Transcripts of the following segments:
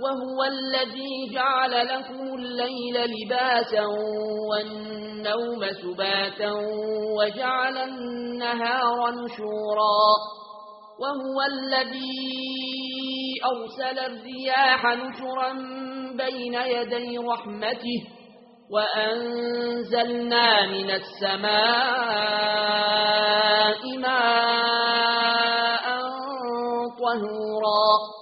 وهو الذي جعل لكم الليل لباسا والنوم سباتا وجعل النهار نشورا وهو الذي أرسل الرياح نشرا بين يدي رحمته وأنزلنا من السماء ماء طهورا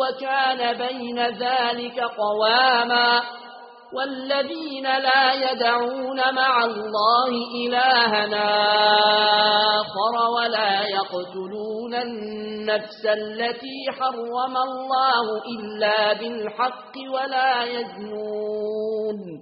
وكان بين ذلك قواما والذين لا يدعون مع الله إلهنا آخر ولا يقتلون النفس التي حرم الله إلا بالحق ولا يزنون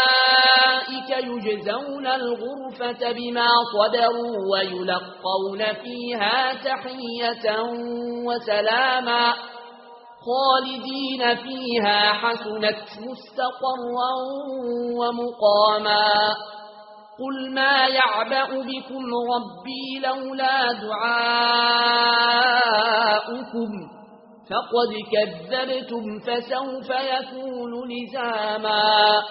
يجزون الغرفة بما صدروا ويلقون فيها تحية وسلاما خالدين فيها حسنة مستقرا ومقاما قل ما يعبأ بكم ربي لولا دعاؤكم فقد كذبتم فسوف يكون لزاما